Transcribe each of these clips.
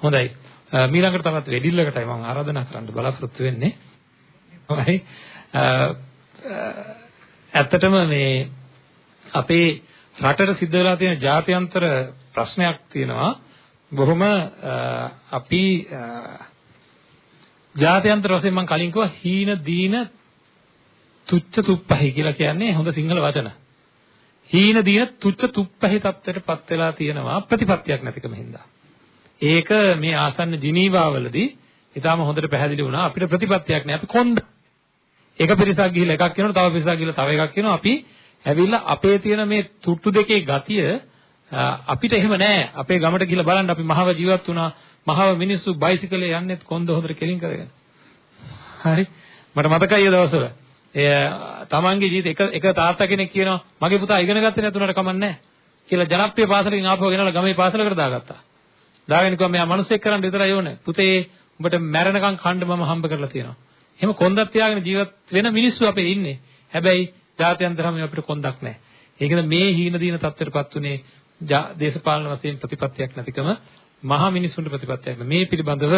හොඳයි. මීළඟට තවත් වෙඩිල්ලකටයි මම ආරාධනා කරන්න බලාපොරොත්තු වෙන්නේ. හොඳයි. ඇත්තටම මේ අපේ රටට සිද්ධ වෙලා තියෙන ජාත්‍යන්තර ප්‍රශ්නයක් තියෙනවා. බොහොම අපි ජාත්‍යන්තර වශයෙන් මම කලින් කිව්වා හීන දීන තුච්ච තුප්පහයි කියලා කියන්නේ හොඳ සිංහල වචන. හීන දීන තුච්ච තුප්පහයි තත්ත්වයටපත් වෙලා තියෙනවා ප්‍රතිපත්තියක් නැතිකම හින්දා. ඒක මේ ආසන්න ජිනීවාවලදී ඊටාම හොඳට පැහැදිලි වුණා. අපිට ප්‍රතිපත්තියක් නෑ. අපි කොන්ද. එක පිරිසක් ගිහිල්ලා එකක් කියනවා තව පිරිසක් ගිහිල්ලා තව එකක් කියනවා අපි ඇවිල්ලා අපේ තියෙන මේ තුට්ටු දෙකේ ගතිය අපිට එහෙම නෑ. අපේ ගමට ගිහිල්ලා බලන්න අපි මහව ජීවත් වුණා. මහව මිනිස්සු බයිසිකලේ යන්නෙත් කොන්ද හොඳට කෙලින් කරගෙන. හරි. මට මතකයි ඒ දවස්වල. ඒ තමන්ගේ ජීවිත එක එක තාත්තා කෙනෙක් කියනවා මගේ පුතා ඉගෙන ගත්තේ නැතුණට කමන්නේ කියලා ජනප්‍රිය පාසලකින් ආපහු ගෙනලා ගමේ පාසලකට දාගත්තා. දාගෙන කිව්වා මෙයා මිනිස්සෙක් කරන්න විතරයි ඕනේ. පුතේ උඹට මැරෙනකන් කණ්ඩ මම හම්බ කරලා තියෙනවා. එහෙම කොන්දක් තියාගෙන ජීවත් වෙන මිනිස්සු අපේ ඉන්නේ. හැබැයි ජාත්‍යන්තරම අපිට කොන්දක් නැහැ. ඒකද මේ හීන දීන තත්ත්වයටපත් උනේ දේශපාලන වශයෙන් ප්‍රතිපත්තියක් නැතිකම මහා මිනිසුන්ට ප්‍රතිපත්තියක් මේ පිළිබඳව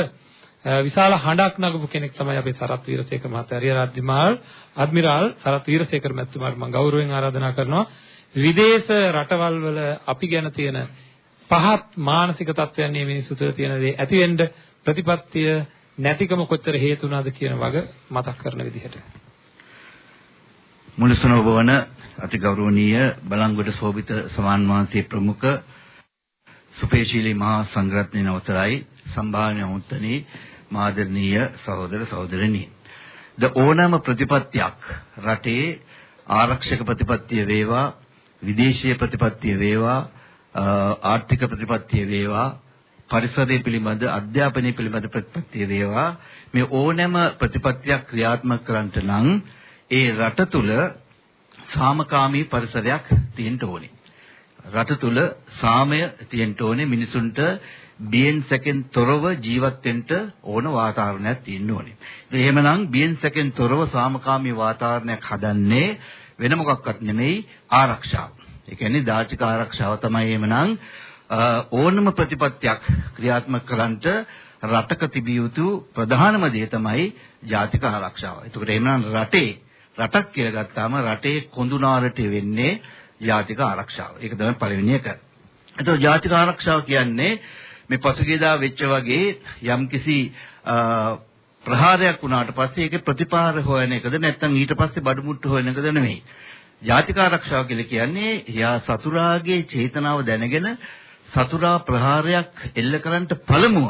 විශාල හඬක් නගපු කෙනෙක් තමයි අපේ සරත් වීරසේකර මහත්තයා. හරිය අද්මිමාල් අද්මිරාල් සරත් වීරසේකර මහත්මයාට මම ගෞරවයෙන් ආරාධනා කරනවා. විදේශ රටවල් වල අපි ගැන තියෙන පහත් මානසික තත්ත්වයන් මේ මිනිස්සු තුළ තියෙන දේ ඇති වෙන්න ප්‍රතිපත්තිය නැතිකම කොච්චර හේතු වුණාද කියන වග මතක් කරන විදිහට. මුලසන ඔබ වන අතිගෞරවනීය බලංගොඩ සෝබිත සමාන් වහන්සේ ප්‍රමුඛ සුපේශීලී මහා සංඝරත්නයේ අවසරයි සම්භාවනීය මුත්තනී මාදරණීය සහෝදර සහෝදරණී ද ඕනෑම ප්‍රතිපත්තියක් රටේ ආරක්ෂක ප්‍රතිපත්තිය වේවා විදේශීය ප්‍රතිපත්තිය වේවා ආර්ථික ප්‍රතිපත්තිය වේවා පරිසරය පිළිබඳ අධ්‍යාපනය පිළිබඳ ප්‍රතිපත්තිය වේවා මේ ඕනෑම ප්‍රතිපත්තියක් ක්‍රියාත්මක කරන්නට නම් ඒ රට තුල සාමකාමී පරිසරයක් තියෙන්න ඕනේ. රට තුල සාමය තියෙන්න ඕනේ මිනිසුන්ට බියෙන් සැකෙන් තොරව ජීවත් වෙන්න ඕන වාතාවරණයක් තියෙන්න ඕනේ. එහෙමනම් බියෙන් සැකෙන් තොරව සාමකාමී වාතාවරණයක් හදන්නේ වෙන මොකක්වත් නෙමෙයි ආරක්ෂාව. ඒ කියන්නේ දායක ආරක්ෂාව තමයි එහෙමනම් ඕනම ප්‍රතිපත්තියක් ක්‍රියාත්මක කරන්නට රටක තිබිය යුතු ප්‍රධානම දේ තමයි ජාතික ආරක්ෂාව. ඒකට එහෙනම් රටේ රටක් කියලා ගත්තාම රටේ කොඳුනාරට වෙන්නේ ජාතික ආරක්ෂාව. ඒක තමයි පළවෙනි එක. එතකොට ජාතික ආරක්ෂාව කියන්නේ මේ පසුගියදා වෙච්ච වගේ යම්කිසි ප්‍රහාරයක් වුණාට පස්සේ ඒකේ ප්‍රතිපාර හොයන එකද නැත්නම් ඊට පස්සේ බඩු මුට්ටු හොයන එකද නෙමෙයි. ජාතික ආරක්ෂාව කියලා කියන්නේ යා සතුරාගේ චේතනාව දැනගෙන සතුරා ප්‍රහාරයක් එල්ල කරන්නට පළමුව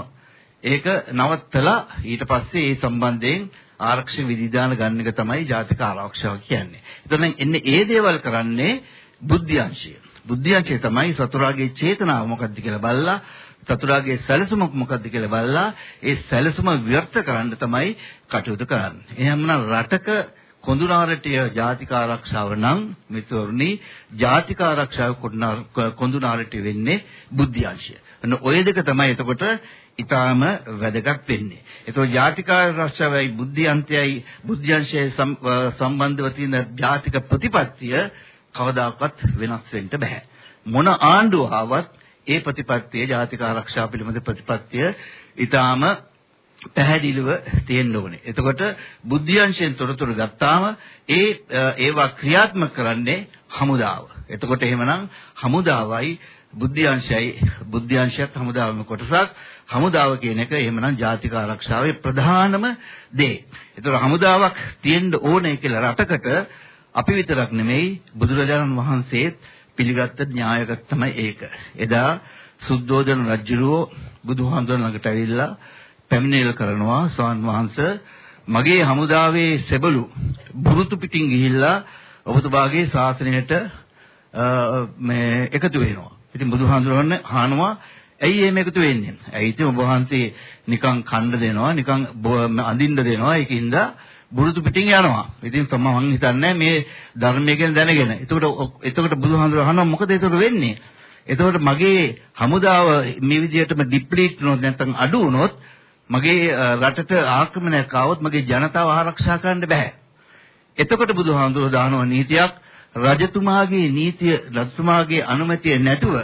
ඒක නවත්තලා ඊට පස්සේ ඒ සම්බන්ධයෙන් ආරක්ෂක විධිදාන ගන්න එක තමයි ජාතික ආරක්ෂාව කියන්නේ. එතන එන්නේ ඒ දේවල් කරන්නේ බුද්ධ්‍යංශය. බුද්ධ්‍යංශය තමයි සතුරාගේ චේතනාව මොකක්ද කියලා බලලා චතුරාගේ සැලසුම මොකක්ද කියලා බලලා ඒ සැලසුම ව්‍යර්ථ කරන්න තමයි කටයුතු කරන්නේ. එහෙනම් රටක කොඳුනාරටිය ජාතික ආරක්ෂාව නම් මිතුරුනි ජාතික ආරක්ෂාව කොඳුනාරටිය වෙන්නේ බුද්ධ්‍යංශය. අන්න ඔය දෙක තමයි එතකොට ඊටාම වැදගත් වෙන්නේ. ඒතකොට ජාතික ආරක්ෂාවයි බුද්ධ්‍යන්තයයි බුද්ධ්‍යංශයයි සම්බන්ධව තියෙන ජාතික ප්‍රතිපත්තිය කවදාකවත් වෙනස් වෙන්න බෑ. මොන ආණ්ඩුව ආවත් ඒ ප්‍රතිපත්තිය ජාතික ආරක්ෂා පිළිබඳ ප්‍රතිපත්තිය ඊටාම පැහැදිලිව තියෙන්න ඕනේ. එතකොට බුද්ධියංශයෙන් තොරතුරු ගත්තාම ඒ ඒවා ක්‍රියාත්මක කරන්නේ හමුදාව. එතකොට එහෙමනම් හමුදාවයි බුද්ධියංශයයි බුද්ධියංශයත් හමුදාවම කොටසක්. හමුදාව කියන එක එහෙමනම් ජාතික ආරක්ෂාවේ ප්‍රධානම දේ. එතකොට හමුදාවක් තියෙන්න ඕනේ කියලා රටකට අපි විතරක් නෙමෙයි බුදුරජාණන් වහන්සේත් පිළිගත්ත න්‍යායගත තමයි ඒක. එදා සුද්ධෝදන රජුරෝ බුදුහාමුදුරන් ළඟට ඇවිල්ලා පැමිණිල්ල කරනවා ස්වාමීන් වහන්සේ මගේ හමුදාවේ සෙබළු බුරුතු පිටින් ගිහිල්ලා ඔබතුමාගේ ශාසනයට මේ එකතු වෙනවා. ඉතින් බුදුහාමුදුරන් අහනවා ඇයි එහෙම එකතු වෙන්නේ? ඇයි ඉතින් ඔබ වහන්සේ නිකන් කණ්ඩ දෙනවා, නිකන් අඳින්න දෙනවා. ඒකින්ද බුරුතු පිටින් යනවා. ඉතින් මම හිතන්නේ මේ ධර්මය ගැන දැනගෙන. එතකොට එතකොට බුදුහාමුදුර අහනවා මොකද එතකොට වෙන්නේ? එතකොට මගේ හමුදාව මේ විදිහටම ඩිප්ලීට් වුණොත් නැත්නම් අඩු වුණොත් මගේ රටට ආක්‍රමණයක් ආවොත් මගේ ජනතාව ආරක්ෂා කරන්න බෑ. එතකොට බුදුහාමුදුරුවෝ දානව නීතියක් රජතුමාගේ නීතිය රජතුමාගේ අනුමැතිය නැතුව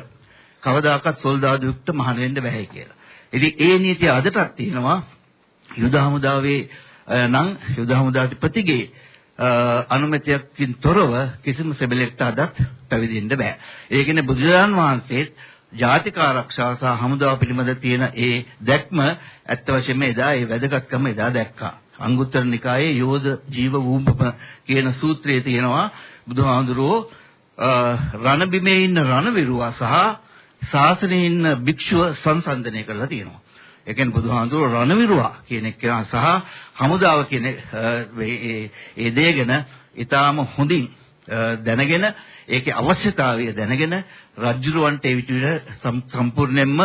කවදාකවත් සොල්දාදු යුක්ත මහණ වෙන්න බෑ කියලා. ඉතින් ඒ නීතිය අදටත් තියෙනවා යුද හමුදාවේ නම් යුද හමුදාධිපතිගේ අනුමැතියකින් තොරව කිසිම සෙබළෙක්ට අදත් පැවිදි වෙන්න බෑ. ඒ කියන්නේ බුදුරජාන් වහන්සේත් ජාතික ආරක්ෂාව සහ හමුදාව පිළිබඳ තියෙන ඒ දැක්ම ඇත්ත වශයෙන්ම එදා ඒ වැදගත්කම එදා දැක්කා. අංගුත්තර නිකායේ යෝධ ජීව වූපම කියන සූත්‍රයේ තියෙනවා බුදුහාඳුරෝ රණබිමේ ඉන්න රණවිරුවා සහ ශාසනයේ ඉන්න භික්ෂුව සංසන්දනය කරලා තියෙනවා. ඒ කියන්නේ බුදුහාඳුරෝ රණවිරුවා කියන එක සහ හමුදාව කියන ඒ දේගෙන ඊටාම හොඳින් දැනගෙන ඒකේ අවශ්‍යතාවය දැනගෙන රජුරවන්ට ඒ විදිහට සම්පූර්ණයෙන්ම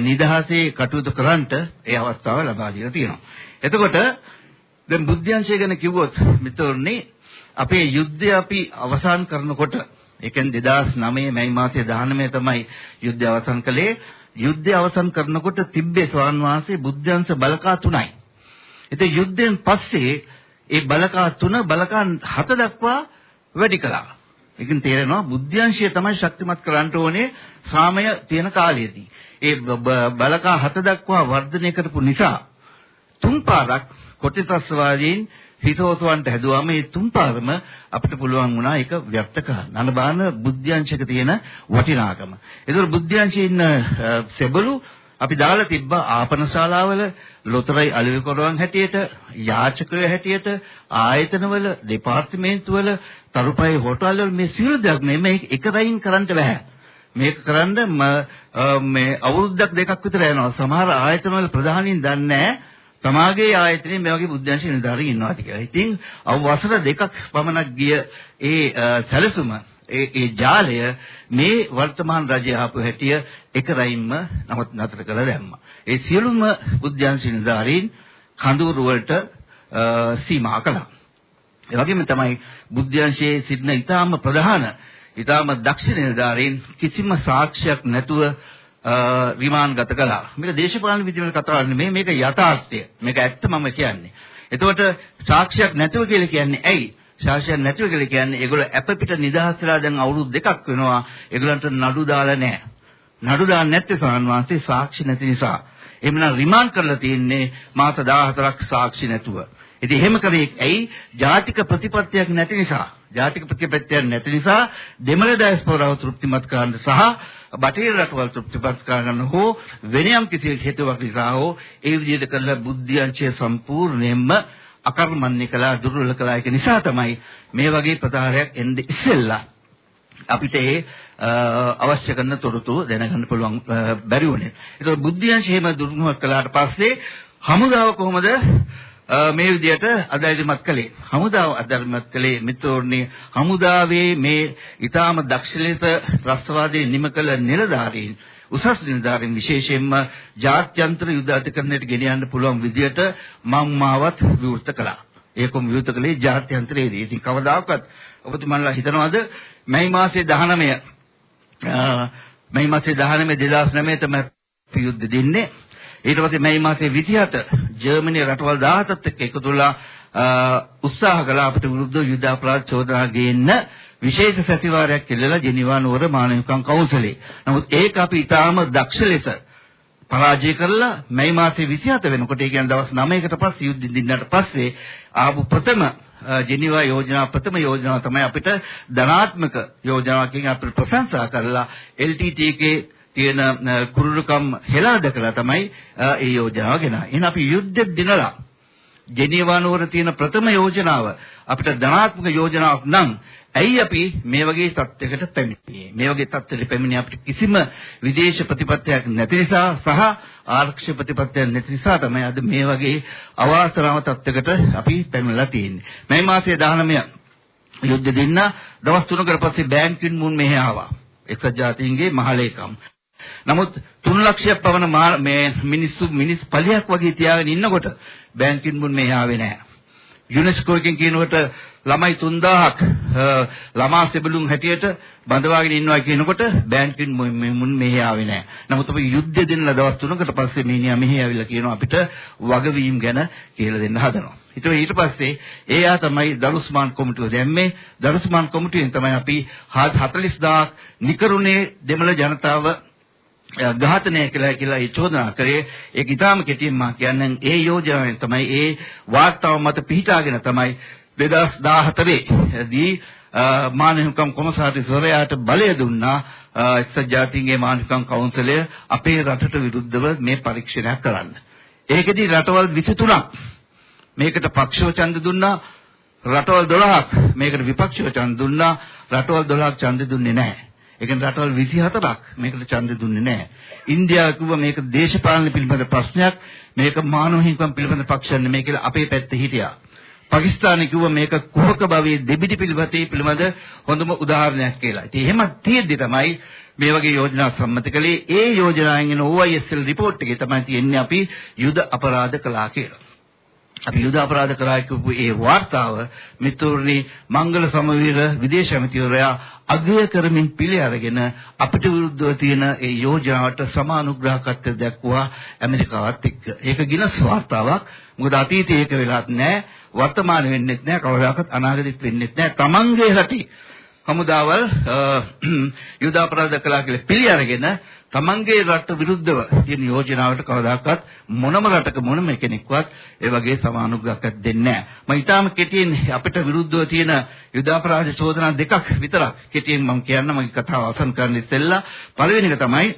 නිදහසේ කටයුතු කරන්නට ඒ අවස්ථාව ලබා දීලා තියෙනවා. එතකොට දැන් බුද්ධ්‍යංශය ගැන කිව්වොත් මිතුරුනි අපේ යුද්ධය අපි අවසන් කරනකොට ඒ කියන්නේ 2009 මැයි මාසයේ 19 තමයි යුද්ධය අවසන් කළේ. යුද්ධය අවසන් කරනකොට තිබ්බේ ස්වාන් වහන්සේ බුද්ධංශ බලකා තුනයි. ඉතින් යුද්ධයෙන් පස්සේ ඒ බලකා තුන බලකා හත දක්වා වැඩි කළා. ඒකෙන් තේරෙනවා බුද්ධංශය තමයි ශක්තිමත් කරන්න ඕනේ සාමය තියෙන කාලයේදී. ඒ බලකා හත දක්වා වර්ධනය කරපු නිසා තුන් පාරක් කොටිසස්වාදීන් හිතෝසවන්ට හැදුවාම මේ තුන් පාරම අපිට පුළුවන් වුණා ඒක ව්‍යක්ත කරන්න. අනබාන බුද්ධංශයක තියෙන වටිනාකම. ඒතකොට බුද්ධංශයේ ඉන්න සෙබළු අපි දාලා තිබ්බා ආපනශාලාවල ලොතරැයි අලෙවි කරවන් හැටියට යාචකයෝ හැටියට ආයතනවල දෙපාර්තමේන්තුවල තරුපයි හෝටල්වල මේ සියලු දෙයක් මේ එකරයින් කරන්න බෑ. මේක කරන්න මේ අවුරුද්දක් දෙකක් විතර යනවා. සමහර ආයතනවල ප්‍රධානීන් දන්නේ තමාගේ ආයතනයේ මේ වගේ බුද්ධංශ නිලධාරීන් ඉන්නවාද කියලා. ඉතින් අවු වසර දෙකක් පමණක් ගිය ඒ සැලසුම ඒ ඒ ජාලය මේ වර්තමාන රජය ආපු හැටිය එක රයින්ම නමුත් නතර කළා දැම්මා. ඒ සියලුම බුද්ධාංශ නිලධාරීන් කඳවුරු වලට සීමා කළා. ඒ වගේම තමයි බුද්ධාංශයේ සිටින ඊටාම ප්‍රධාන ඊටාම දක්ෂ නිලධාරීන් කිසිම සාක්ෂියක් නැතුව රිමාන්ගත කළා. මේක දේශපාලන විදිහට කතා නෙමෙයි මේක යථාර්ථය. මේක ඇත්ත මම කියන්නේ. එතකොට සාක්ෂියක් නැතුව කියලා කියන්නේ ඇයි? ශාසනයක් නැතිව කියලා කියන්නේ ඒගොල්ලෝ අප පිට නිදහස් වෙලා දැන් අවුරුදු දෙකක් වෙනවා ඒගොල්ලන්ට නඩු දාලා නැහැ. නඩු දාන්නේ නැත්තේ සාන්වාංශේ සාක්ෂි නැති නිසා. එහෙමනම් රිමාන්ඩ් කරලා තියෙන්නේ මාස 14ක් සාක්ෂි නැතුව. ඉතින් එහෙම කරේ ඇයි? ජාතික ප්‍රතිපත්තියක් නැති නිසා. ජාතික ප්‍රතිපත්තියක් නැති නිසා දෙමළ ඩයස්පෝරාව තෘප්තිමත් කරන්න සහ බටහිර රටවල් තෘප්තිමත් කරගන්න හෝ වෙන යම් කිසි හේතුවක් නිසා හෝ ඒ විදිහට කරලා බුද්ධියංශය සම්පූර්ණයෙන්ම අකර්මන්නේ කළා දුර්වල කළා ඒක නිසා තමයි මේ වගේ ප්‍රතාරයක් එන්නේ ඉස්සෙල්ලා අපිට ඒ අවශ්‍ය කරන තොරතුරු දැනගන්න පුළුවන් බැරි වුණේ. ඒතකොට බුද්ධියංශ එහෙම දුර්වල කළාට පස්සේ හමුදාව කොහොමද මේ විදිහට අධෛර්යමත් කළේ හමුදාව අධෛර්යමත් කළේ මිත්‍රෝර්ණි හමුදාවේ මේ ඊටාම දක්ෂ ලෙස රස්වාදයේ නිම කළ නිලධාරීන් උසස් නිලධාරීන් විශේෂයෙන්ම ජාත්‍යන්තර යුද අධිකරණයට ගෙන යන්න පුළුවන් විදියට මම මාවත් විවෘත කළා. ඒකම විවෘත කළේ ජාත්‍යන්තරයේදී. ඉතින් කවදාකවත් ඔබතුමන්ලා හිතනවාද මැයි මාසයේ 19 මැයි මාසයේ 19 2009 තමයි යුද්ධ දෙන්නේ. ඊට පස්සේ මැයි මාසයේ 27 ජර්මනිය රටවල් 17ත් එක්ක එකතු වෙලා උත්සාහ කළා අපිට විරුද්ධ යුද්ධ අපරාධ චෝදනා ගේන්න විශේෂ සැසිවාරයක් කෙල්ලලා ජෙනීවා නුවර මානවිකම් කවුන්සලේ. නමුත් ඒක අපි ඊටාම දක්ෂ ලෙස පරාජය කරලා මැයි මාසේ 27 වෙනකොට ඒ කියන්නේ දවස් 9කට පස්සේ යුද්ධ දින්නට පස්සේ ආපු ප්‍රථම ජෙනීවා යෝජනා ප්‍රථම යෝජනාව තමයි අපිට ධනාත්මක යෝජනාවකින් අපිට ප්‍රශංසා කරලා LTT එකේ තියෙන කුරුරුකම් හෙලා දැකලා තමයි ඒ යෝජනාව ගෙනා. එහෙනම් අපි යුද්ධෙ දිනලා ජෙනීවා නුවර තියෙන ප්‍රථම යෝජනාව අපිට ධනාත්මක යෝජනාවක් නම් ඇයි අපි මේ වගේ තත්යකට පැමිණියේ? මේ වගේ තත්ත්වයකට පැමිණි අපිට කිසිම විදේශ ප්‍රතිපත්තියක් නැති නිසා සහ ආරක්ෂක ප්‍රතිපත්තියක් නැති නිසා තමයි අද මේ වගේ අවාසනාව තත්යකට අපි පැමිණලා තියෙන්නේ. මේ මාසයේ 19 යුද්ධ දෙන්න දවස් 3කට පස්සේ බැංකින් මුන් මෙහෙ ආවා. එක්සත් ජාතීන්ගේ මහලේකම්. නමුත් 3 ලක්ෂයක් පවන මේ මිනිස්සු මිනිස් පලියක් වගේ තියාගෙන ඉන්නකොට බැංකින් මුන් මෙහෙ ආවේ නැහැ. යුනෙස්කෝ එකෙන් කියනකොට ළමයි 3000ක් ළමා සෙබළුන් හැටියට බඳවාගෙන ඉන්නවා කියනකොට බැංකින් මුන් මෙහෙ ආවේ නැහැ. නමුත් අපි යුද්ධ දෙන්න දවස් 3කට පස්සේ මිනිහා මෙහෙ ආවිලා කියනවා අපිට වගවීම් ගැන කියලා දෙන්න හදනවා. ඊට ඊට පස්සේ එයා තමයි දරුස්මාන් කොමිටුව දැම්මේ. දරුස්මාන් කොමිටුවෙන් තමයි අපි 40000ක් නිකරුණේ දෙමළ ජනතාව ඝාතනය කළා කියලා ඒ චෝදනා කරේ ඒක ඊටාම කෙටියෙන් මා කියන්නේ ඒ යෝජනාවෙන් තමයි ඒ වාර්තාව මත පිහිටාගෙන තමයි 2014 දී මානවිකම් කොමසාරිස්වරයාට බලය දුන්නා එක්සත් ජාතීන්ගේ මානවිකම් කවුන්සිලය අපේ රටට විරුද්ධව මේ පරීක්ෂණයක් කරන්න. ඒකෙදි රටවල් 23ක් මේකට පක්ෂව ඡන්ද දුන්නා රටවල් 12ක් මේකට විපක්ෂව ඡන්ද දුන්නා රටවල් 12ක් ඡන්ද දුන්නේ නැහැ. ඒ කියන්නේ රටවල් 24ක් මේකට ඡන්ද දුන්නේ නැහැ. ඉන්දියාව කිව්වා මේක දේශපාලන පිළිබඳ ප්‍රශ්නයක් මේක මානව හිමිකම් පිළිබඳ ප්‍රශ්නයක් නෙමෙයි කියලා අපේ පැත්තේ හිටියා. පාකිස්තානය කිව්වා මේක කුහක භවයේ දෙබිඩි පිළිවෙතේ පිළිබඳ හොඳම උදාහරණයක් කියලා. ඉතින් එහෙම තියෙද්දි තමයි මේ වගේ යෝජනා සම්මත කළේ. ඒ යෝජනාවෙන් එන OISL report එකේ තමයි තියෙන්නේ අපි යුද අපරාධ කළා කියලා. අපි යුද අපරාධ කරා කියපු ඒ වාර්තාව මිතුරුනි මංගල සමවීර විදේශ ඇමතිවරයා අගය කරමින් පිළි අරගෙන අපිට විරුද්ධව තියෙන ඒ යෝජනාවට සමානුග්‍රහකත්වය දක්වුවා ඇමරිකාවත් එක්ක. ඒක ගිනස් වාර්තාවක්. මොකද අතීතයේ ඒක වෙලාත් නැහැ. වර්තමාන වෙන්නෙත් නැහැ. කවදාකවත් අනාගතෙත් වෙන්නෙත් නැහැ. තමන්ගේ රටේ හමුදාවල් යුද අපරාධ කළා කියලා පිළි අරගෙන තමන්ගේ රට විරුද්ධව තියෙන යෝජනාවට කවදාකවත් මොනම රටක මොනම කෙනෙක්වත් ඒ වගේ සමානුග්‍රහයක් දෙන්නේ නැහැ. මම ඊටාම කෙටියෙන් අපිට විරුද්ධව තියෙන යුද අපරාධ චෝදනා දෙකක් විතරක් කෙටියෙන් මම කියන්න මගේ කතාව අවසන් කරන්න ඉස්සෙල්ලා පළවෙනි එක තමයි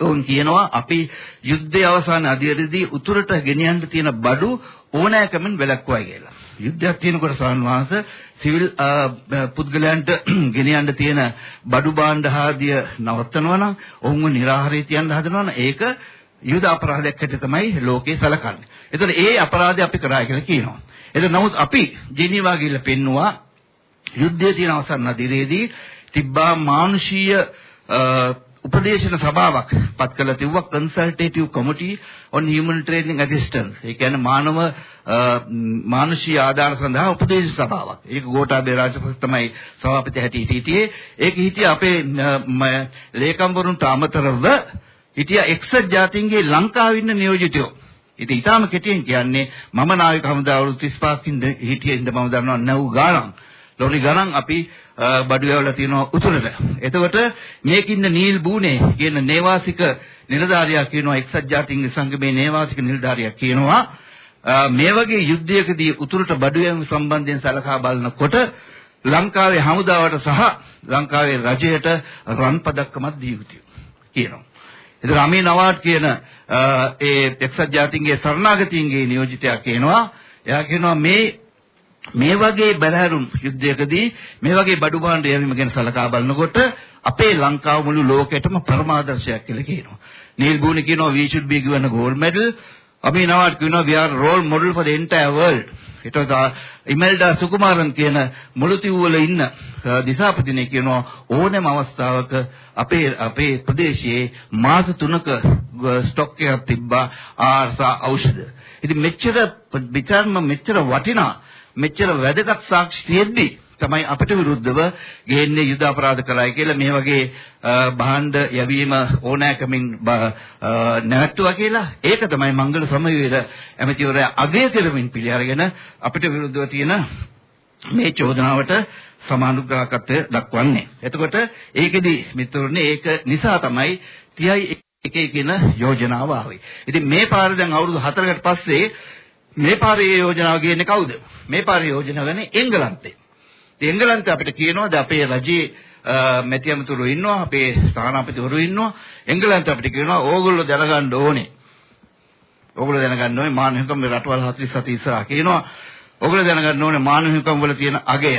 ඔවුන් කියනවා අපි යුද්ධය අවසන් අධියරදී උතුරට ගෙනියන්න තියෙන බඩු ඕනෑකමින් වැළැක්වුවා කියලා. යුද්ධයක් තියෙනකොට සාන්වාස සිවිල් පුද්ගලයන්ට ගෙනියන්න තියෙන බඩු භාණ්ඩ ආදිය නවත්තනවා නම් ඔවුන්ව නිරාහාරයේ තියන්න හදනවා නම් ඒක යුද අපරාධයක් හැටියට තමයි ලෝකේ සැලකන්නේ. එතකොට ඒ අපරාධය අපි කරා කියලා කියනවා. එතකොට නමුත් අපි ජෙනීවා ගිහිල්ලා පෙන්නවා යුද්ධයේ තියෙන අවසන් නදිරේදී තිබ්බා මානුෂීය උපදේශන සභාවක් පත් කළ තිබ්බා කන්සල්ටේටිව් කමිටි on humanitarian assistance. ඒ කියන්නේ මානව මානුෂීය ආධාර සඳහා උපදේශ සභාවක්. ඒක ගෝඨාභය රාජපක්ෂ තමයි සභාපති හැටියට හිටියේ. ඒක හිටියේ අපේ ලේකම්වරුන්ට අමතරව හිටියා එක්සත් ජාතීන්ගේ ලංකාවේ ඉන්න නියෝජිතයෝ. ඉතින් ඊටාම කෙටියෙන් කියන්නේ මම නාවික හමුදාව අවුරුදු 35කින් හිටියේ ඉඳ මම දන්නවා නැව් ගානක්. ලොරි ගණන් අපි බඩුවැවල තියෙනවා උතුරට. එතකොට මේකින්න නීල් බූනේ කියන නේවාසික නිලධාරියා කියනවා එක්සත් ජාතීන්ගේ සංගමේ නේවාසික නිලධාරියා කියනවා මේ වගේ යුද්ධයකදී උතුරට බඩුවැවීම සම්බන්ධයෙන් සලකා බලනකොට ලංකාවේ හමුදාවට සහ ලංකාවේ රජයට රන් පදක්කමක් දිය යුතුයි කියනවා. ඒතර අමී නවාඩ් කියන ඒ එක්සත් ජාතීන්ගේ සරණාගතීන්ගේ නියෝජිතයා කියනවා එයා කියනවා මේ මේ වගේ බැලහැරුම් යුද්ධයකදී මේ වගේ බඩු භාණ්ඩ යැවීම ගැන සලකා බලනකොට අපේ ලංකාව මුළු ලෝකෙටම පරමාදර්ශයක් කියලා කියනවා. නීල් බූනි කියනවා we should be given a gold medal. අපි නවාට කියනවා we are role model for the entire world. ඊට ඉමෙල්ඩා සුකුමාරන් කියන මුළුතිව් වල ඉන්න දිසාපතිනේ කියනවා ඕනෑම අවස්ථාවක අපේ අපේ ප්‍රදේශයේ මාස 3ක ස්ටොක් එකක් තිබ්බා ආර්සා ඖෂධ. ඉතින් මෙච්චර විචාරම මෙච්චර වටිනා මෙච්චර වැදගත් සාක්ෂි තියෙද්දි තමයි අපිට විරුද්ධව ගේන්නේ යුද අපරාධ කළයි කියලා මේ වගේ භාණ්ඩ යැවීම ඕනෑකමින් නැවැත්තුවා කියලා ඒක තමයි මංගල සමවීර ඇමතිවරයා අගය කරමින් පිළි අරගෙන අපිට විරුද්ධව තියෙන මේ චෝදනාවට සමානුග්‍රහකත්වය දක්වන්නේ. එතකොට ඒකෙදි මිතුරුනේ ඒක නිසා තමයි TI එකේ කියන යෝජනාව ආවේ. ඉතින් මේ පාර දැන් අවුරුදු 4කට පස්සේ මේ පාරේ යෝජනාව ගේන්නේ කවුද? මේ පාරේ යෝජනාව ගන්නේ එංගලන්තේ. ඉතින් එංගලන්තේ අපිට කියනවාද අපේ රජයේ මැති අමතුරු ඉන්නවා, අපේ ස්ථානාපතිවරු ඉන්නවා. එංගලන්තේ අපිට කියනවා ඕගොල්ලෝ දැනගන්න ඕනේ. ඕගොල්ලෝ දැනගන්න ඕනේ මානවිකම් රටවල් 47 ඉස්සරහා කියනවා. ඕගොල්ලෝ දැනගන්න ඕනේ මානවිකම් වල තියෙන අගය.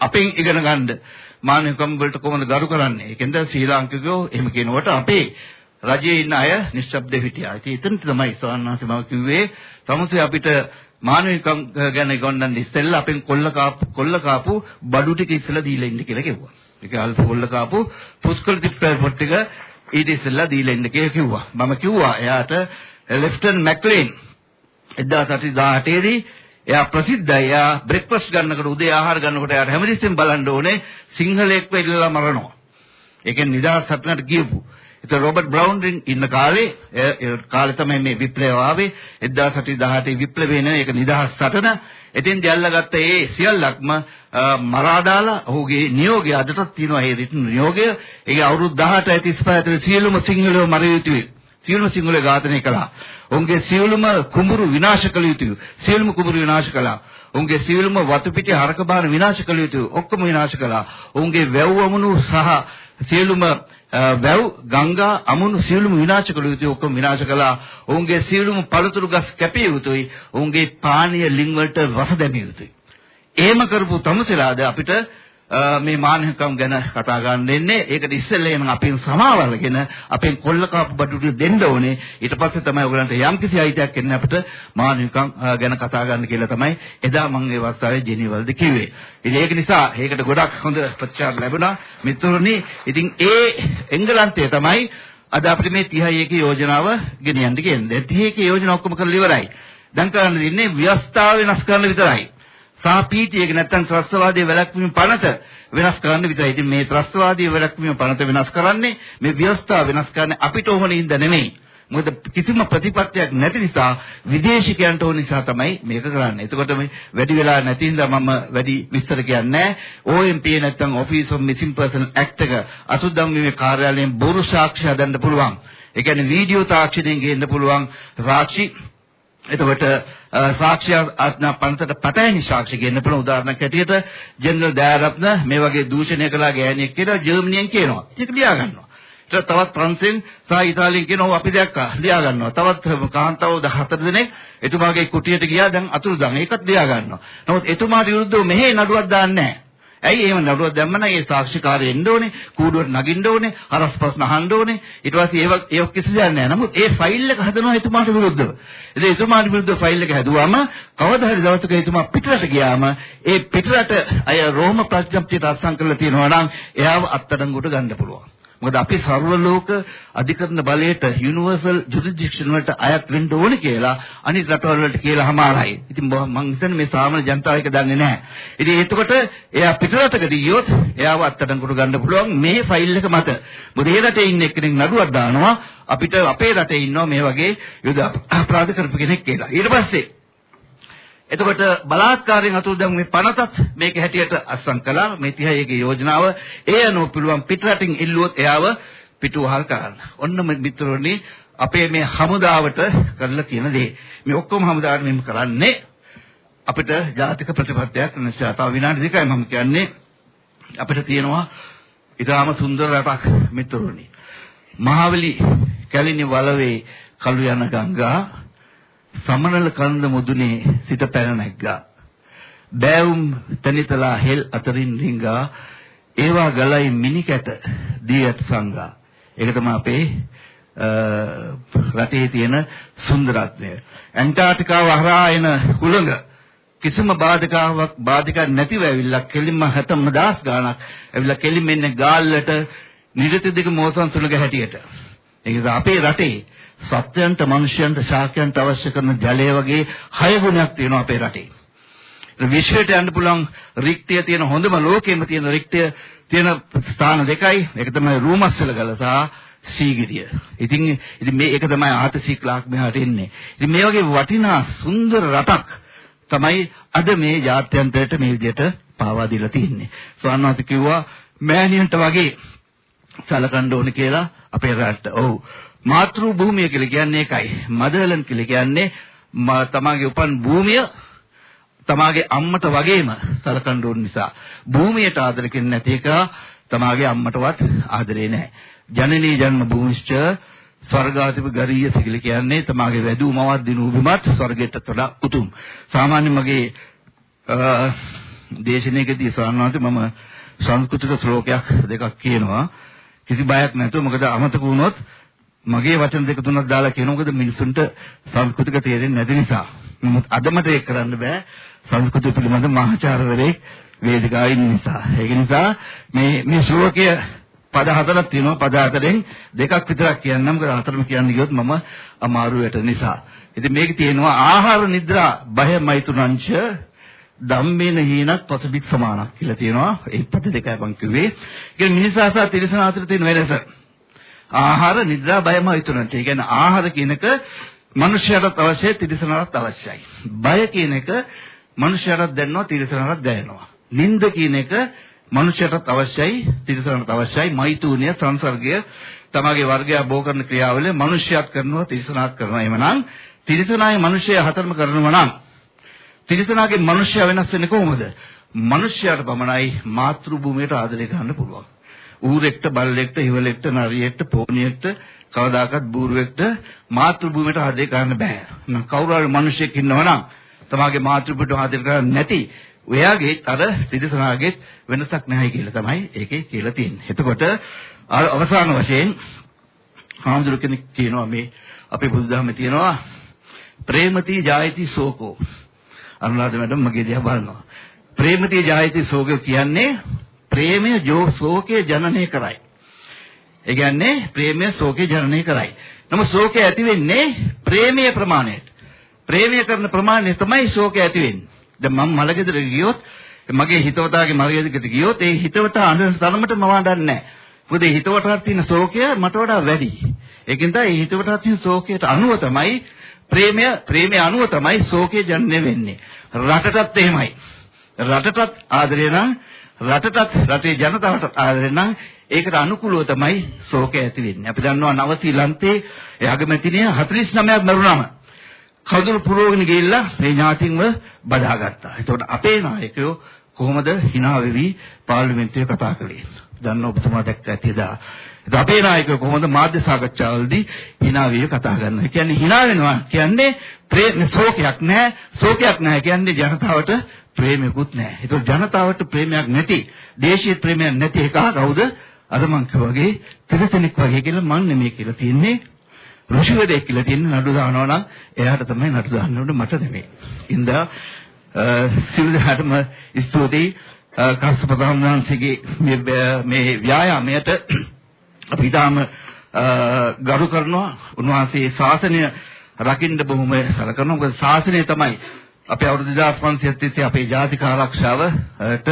අපෙන් ඉගෙන ගන්න මානවිකම් වලට කොහොමද ගරු කරන්නේ? ඒකෙන්ද ශ්‍රී ලාංකිකයෝ එහෙම කියනකොට අපේ රජයේ ඉන්න අය නිශ්ශබ්ද හිටියා. ඉතින් එතන තමයි සවන්නාංශ මම කිව්වේ තමසේ අපිට මානවිකම් ගැන ගොන්නන් ඉස්සෙල්ලා අපෙන් කොල්ල කාපු කොල්ල කාපු බඩු ටික ඉස්සෙල්ලා දීලා ඉන්න කියලා කිව්වා. ඒක අල්ෆ කොල්ල කාපු පුස්කල් ටිප්පර් ටික ඊට ඉස්සෙල්ලා දීලා ඉන්න කියලා කිව්වා. මම කිව්වා එයාට ලෙෆ්ටන් මැක්ලේන් 1818 දී එයා ප්‍රසිද්ධයි. එයා බ්‍රෙක්ෆාස්ට් ගන්නකොට උදේ ආහාර ගන්නකොට එයාට හැමතිස්සෙම බලන්න ඕනේ සිංහලෙක් වෙලා මරනවා. ඒ කියන්නේ නිදහස් සටනට ගියපු ඒතර රොබර්ට් බ්‍රවුන් ඉන්න කාලේ ඒ කාලේ තමයි මේ විප්ලවය ආවේ 1818 විප්ලවය නේ ඒක නිදහස් සටන. එතෙන් දැල්ලාගත්ත ඒ සියල්ලක්ම මරා දාලා ඔහුගේ නියෝගය අදටත් තියෙනවා ඒ රිටන් නියෝගය. ඒක අවුරුදු 18 35 ඇතුළේ සියලුම සිංහලව මරිය යුතුයි. සියලුම සිංහලව ඝාතනය කළා. ඔවුන්ගේ සියලුම කුඹුරු විනාශ කළ යුතුයි. සියලුම කුඹුරු විනාශ කළා. ඔවුන්ගේ සියලුම වතු පිටි හරක බාන විනාශ කළ යුතුයි. ඔක්කොම විනාශ කළා. ඔවුන්ගේ වැව් වමුණු සහ සියලුම වැව් ගංගා අමුණු සියලුම විනාශ කළ යුතුයි. ඔක්කොම විනාශ කළා. ඔවුන්ගේ සියලුම පළතුරු ගස් කැපිය යුතුයි. ඔවුන්ගේ පානීය ලිං වලට රස දැමිය යුතුයි. එහෙම කරපු තමුසෙලාද අපිට මේ මානසිකම් ගැන කතා ගන්න දෙන්නේ. ඒකට ඉස්සෙල්ලා එන අපෙන් සමාවල්ගෙන අපෙන් කොල්ල කාපු බඩු දෙන්න ඕනේ. ඊට පස්සේ තමයි ඔයගලන්ට යම්කිසි අයිතියක් එන්නේ අපිට මානසිකම් ගැන කතා ගන්න කියලා තමයි එදා මම ඒ වස්තාවේ ජෙනීවල්ද කිව්වේ. ඉතින් ඒක නිසා ඒකට ගොඩක් හොඳ ප්‍රතිචාර ලැබුණා. මිතුරුනි ඉතින් ඒ එංගලන්තය තමයි අද අපිට මේ 31 යෝජනාව ගෙනියන්න කියන්නේ. 31 යෝජනා ඔක්කොම කරලා ඉවරයි. දැන් කරන්න දෙන්නේ ව්‍යවස්ථාව වෙනස් කරන්න විතරයි. සාපීතියක නැත්තම් ත්‍රස්තවාදයේ වැළැක්වීම පනත වෙනස් කරන්න විතරයි. ඉතින් මේ ත්‍රස්තවාදයේ වැළැක්වීම පනත වෙනස් කරන්නේ මේ ව්‍යවස්ථාව වෙනස් කරන්නේ අපිට ඕන ඉඳ නෙමෙයි. මොකද කිසිම ප්‍රතිපත්තියක් නැති නිසා විදේශිකයන්ට ඕන නිසා තමයි මේක කරන්නේ. එතකොට මේ වැඩි වෙලා නැති හින්දා මම වැඩි විස්තර කියන්නේ නැහැ. OMP නැත්තම් Office of Missing Person Act එක අසුද්දම්මේ කාර්යාලයෙන් බොරු සාක්ෂි හදන්න පුළුවන්. ඒ කියන්නේ වීඩියෝ තාක්ෂණයෙන් ගේන්න පුළුවන් සාක්ෂි එතකොට සාක්ෂි ආඥා පන්තට පටහැනි සාක්ෂි ගෙන්න පුළුවන් උදාහරණයක් ඇටියට ජෙනරල් දයාරත්න මේ වගේ දූෂණය කළා ගෑණියෙක් කියලා ජර්මනියෙන් කියනවා. ඒක ලියා ගන්නවා. ඊට තවත් ප්‍රංශෙන් සහ ඉතාලියෙන් කියනවා අපි දැක්කා ලියා ගන්නවා. තවත් කාන්තාව 14 දෙනෙක් එතුමාගේ කුටියට ගියා දැන් අතුරුදන්. ඒකත් ලියා ගන්නවා. නමුත් එතුමාට විරුද්ධව මෙහෙ නඩුවක් දාන්නේ නැහැ. ඇයි එහෙම නඩුවක් දැම්ම නම් ඒ සාක්ෂිකාරය එන්න ඕනේ, කූඩුවට නගින්න ඕනේ, හරස් ප්‍රශ්න අහන්න ඕනේ. ඊට පස්සේ ඒව ඒක කිසි දෙයක් නැහැ. නමුත් ඒ ෆයිල් එක හදනවා එතුමාට විරුද්ධව. ඉතින් එතුමාට විරුද්ධව ෆයිල් එක හැදුවාම කවදා හරි දවසක එතුමා පිටරට ගියාම ඒ පිටරට අය රෝම ප්‍රඥප්තියට අත්සන් කරලා තියෙනවා නම් එයාව අත්අඩංගුවට ගන්න පුළුවන්. මොකද අපි සර්ව ලෝක අධිකරණ බලයට යුනිවර්සල් ජුරිස්ඩික්ෂන් වලට අයත් වෙන්න ඕනේ කියලා අනිත් රටවල් වලට කියලා හමාරයි. ඉතින් මම හිතන්නේ මේ සාමාන්‍ය ජනතාව එක දන්නේ නැහැ. ඉතින් එතකොට එයා පිටරටකට ගියොත් එයාව අත්අඩංගුවට ගන්න පුළුවන් මේ ෆයිල් එක මත. මොකද ඒ රටේ ඉන්න එක්කෙනෙක් නඩුවක් දානවා අපිට අපේ රටේ ඉන්නවා මේ වගේ යුද අපරාධ කරපු කෙනෙක් කියලා. ඊට පස්සේ එතකොට බලාත්කාරයෙන් අතුරුදන් මේ පනතත් මේක හැටියට අත්සන් කළා මේ 31 යෝජනාව ඒ අනුව පුළුවන් පිටරටින් ඉල්ලුවොත් එයාව පිටුවහල් කරන්න. ඔන්න මිත්‍රෝනි අපේ මේ හමුදාවට කරලා තියෙන දේ. මේ ඔක්කොම හමුදාවට මෙහෙම කරන්නේ අපිට ජාතික ප්‍රතිපත්තියක් නිසා තව විනාඩි දෙකයි මම කියන්නේ අපිට තියෙනවා ඊටාම සුන්දර රටක් මිත්‍රෝනි. මහවැලි කැලිනි වලවේ කළු යන ගංගා සමනල කන්ද මුදුනේ සිට පැන නැග්ගා. බෑවුම් තනිතලා හෙල් අතරින් රිංගා ඒවා ගලයි මිනිකැට දී ඇත සංගා. ඒක තමයි අපේ රටේ තියෙන සුන්දරත්වය. ඇන්ටාර්ටිකාව හරහා එන කුළඟ කිසිම බාධකාවක් බාධකයක් නැතිව ඇවිල්ලා කෙලින්ම 70000 ගාණක් ඇවිල්ලා කෙලින්ම එන්නේ ගාල්ලට නිරති දෙක මෝසන් සුළඟ හැටියට. ඒක අපේ රටේ සත්‍යයන්ට මිනිසයන්ට ශාක්‍යයන්ට අවශ්‍ය කරන ජලය වගේ හය ගුණයක් තියෙනවා අපේ රටේ. විශ්වයට යන්න පුළුවන් රික්තය තියෙන හොඳම ලෝකෙම තියෙන රික්තය තියෙන ස්ථාන දෙකයි. ඒක තමයි රූමස්සල ගල සහ සීගිරිය. ඉතින් ඉතින් මේ ඒක තමයි ආතසී ක්ලාක් මෙහාට එන්නේ. ඉතින් මේ වගේ වටිනා සුන්දර රටක් තමයි අද මේ ජාත්‍යන්තරයට මේ විදිහට පාවා දීලා තියෙන්නේ. ස්වාමීන් කිව්වා මෑණියන්ට වගේ සලකන්න ඕනේ කියලා අපේ රටට. ඔව්. මාතෘ භූමිය කියලා කියන්නේ ඒකයි. මදර්ලන්ඩ් කියලා කියන්නේ තමාගේ උපන් භූමිය තමාගේ අම්මට වගේම සලකන්න ඕන නිසා භූමියට ආදර කෙරෙන්නේ නැති එක තමාගේ අම්මටවත් ආදරේ නැහැ. ජනනී ජන්ම භූමිශ්ච ස්වර්ගාධිප ගරීය සිගල කියන්නේ තමාගේ වැදූ මවත් දිනු බිමත් ස්වර්ගයට වඩා උතුම්. සාමාන්‍ය මගේ දේශනාවකදී සාමාන්‍යයෙන් මම සංස්කෘතික ශ්ලෝකයක් දෙකක් කියනවා. කිසි බයක් නැතුව මොකද අමතක වුණොත් මගේ වචන දෙක තුනක් දාලා කියන මොකද මිනිසුන්ට සංස්කෘතික තේරෙන්නේ නැති නිසා. නමුත් අද මට ඒක කරන්න බෑ. සංස්කෘතිය පිළිබඳ මහාචාර්යවරයෙක් වේදිකාවේ ඉන්න නිසා. ඒක නිසා මේ මේ ශ්ලෝකය පද හතරක් තියෙනවා. පද හතරෙන් දෙකක් විතරක් කියන්නම්. මොකද හතරම කියන්න ගියොත් මම අමාරු වෙට නිසා. ඉතින් මේක තියෙනවා ආහාර නිද්‍රා බය මෛතුනංච ධම්මේන හීනක් පසබික් සමානක් කියලා තියෙනවා. ඒ පද දෙකයි මම කිව්වේ. ඒ මිනිසා සහ තිරිසන අතර තියෙන වෙනස. ආහාර නිද්‍රා බයමයි තුනක්. ඒ කියන්නේ ආහාර කියනක මනුෂ්‍යයාට අවශ්‍යයි තිරිසනට අවශ්‍යයි. බය කියන එක මනුෂ්‍යයාට දැනෙනවා තිරිසනට දැනෙනවා. නිନ୍ଦ කියන එක මනුෂ්‍යයාට අවශ්‍යයි තිරිසනට අවශ්‍යයි. මෛතුනිය සංසර්ගය තමගේ වර්ගය බෝ කරන ක්‍රියාවල මනුෂ්‍යයාත් කරනවා තිරිසනාත් කරනවා. එhmenan තිරිසනායි මනුෂ්‍යය හතරම කරනවා නම් තිරිසනාගේ මනුෂ්‍යය වෙනස් වෙන්නේ කොහොමද? මනුෂ්‍යයාට පමණයි මාතෘ භූමියට ආදරය ගන්න පුළුවන්. ඌරෙක්ට බල්ලෙක්ට හිවලෙක්ට නරියෙක්ට පෝනියෙක්ට කවදාකවත් බූරුවෙක්ට මාතෘ භූමියට ආදරය කරන්න බෑ. නම් කවුරු හරි මිනිහෙක් ඉන්නවනම් තමාගේ මාතෘ භූමියට ආදරය කරන්නේ නැති ඔයාගේ අර තිරිසනාගේ වෙනසක් නැහැ කියලා තමයි ඒකේ කියලා තියෙන්නේ. එතකොට අවසාන වශයෙන් හාමුදුරු කෙනෙක් කියනවා මේ අපේ බුදුදහමේ තියෙනවා ප්‍රේමති ජායති සෝකෝ අනුරාධ මැඩම් මගේ දිහා බලනවා. ප්‍රේමති ජායති සෝකෝ කියන්නේ ප්‍රේමය ජෝ ශෝකේ ජනනය කරයි. ඒ කියන්නේ ප්‍රේමය ශෝකේ ජනනය කරයි. නමුත් ශෝකය ඇති වෙන්නේ ප්‍රේමයේ ප්‍රමාණයට. ප්‍රේමය කරන ප්‍රමාණය තමයි ශෝකය ඇති වෙන්නේ. දැන් මම මලගෙදර ගියොත් මගේ හිතවතාගේ මලගෙදරකට ගියොත් ඒ හිතවතා අඬන තරමට මම අඬන්නේ නැහැ. මොකද ඒ හිතවතාට තියෙන ශෝකය මට වඩා වැඩි. ඒකෙන් තමයි ඒ හිතවතාට තියෙන ශෝකයට අනුව තමයි ප්‍රේමය ප්‍රේමය අනුව තමයි ශෝකේ ජනනය වෙන්නේ. රටටත් එහෙමයි. රටටත් ආදරය නම් රටටත් රටේ ජනතාවටත් ආදරය නම් ඒකට අනුකූලව තමයි ශෝකය ඇති වෙන්නේ. අපි දන්නවා නව ශ්‍රී ලංකේ ඒ අගමැතිනිය 49ක් මරුණාම කවුරුත් පුරවගෙන ගිහිල්ලා මේ ඥාතින්ව බදාගත්තා. එතකොට අපේ නායකයෝ කොහොමද hina වෙවි පාර්ලිමේන්තුවේ කතා කළේ? දන්න ඔබතුමා දැක්ක ඇතිදා. ඒක අපේ නායකයෝ කොහොමද මාධ්‍ය සාකච්ඡාවලදී hina වෙවි කතා කරනවා. ඒ කියන්නේ hina වෙනවා කියන්නේ ප්‍රේම ශෝකයක් නැහැ. ශෝකයක් නැහැ කියන්නේ ජනතාවට ප්‍රේමයක්වත් නැහැ. ඒක ජනතාවට ප්‍රේමයක් නැති, දේශීය ප්‍රේමයක් නැති එක කවුද? අර මං වගේ තිරසනෙක් වගේ කියලා මන් නෙමෙයි කියලා තියන්නේ. ඍෂිවරයෙක් කියලා තියන්නේ නඩු දානවා නම් එයාට තමයි නඩු දාන්න ඕනේ මට නෙමෙයි. ඉන්දා සිල් දහටම ස්තුතියි කස්සප ගාමනාන්සේගේ මේ ව්‍යායාමයට අපි ඊටාම ගරු කරනවා. උන්වහන්සේ ශාසනය රකින්න බොහොම සලකනවා. මොකද ශාසනය තමයි අපේ අවුරුදු 2500 තිස්සේ අපේ ජාතික ආරක්ෂාවට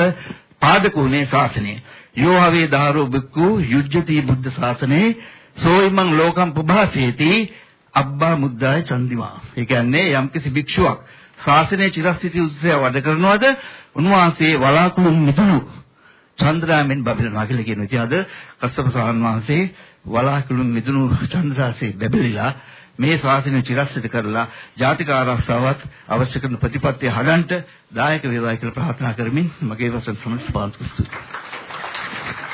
පාදක වුණේ ශාසනය. යෝහවේ දාරෝ බික්කු යුජ්ජති බුද්ධ ශාසනේ සෝයිමං ලෝකම් පුභාසේති අබ්බා මුද්දාය චන්දිමා. ඒ කියන්නේ යම්කිසි භික්ෂුවක් ශාසනයේ චිරස්ථිති උත්සවය වැඩ කරනවද උන්වහන්සේ වලාකුළු මිදුණු චන්ද්‍රාමෙන් බබලනවා කියලා කියනවා. ඉතින් අද කස්සප සාහන් වහන්සේ වලාකුළු මිදුණු චන්ද්‍රාසේ බබලිලා මේ ශාසනය චිරස්ථිත කරලා ජාතික ආරක්ෂාවත් අවශ්‍ය කරන ප්‍රතිපත්තිය හදන්න දායක වේවා කියලා ප්‍රාර්ථනා කරමින් මගේ වසන් සමස්ත පාන්තු ස්තුතියි.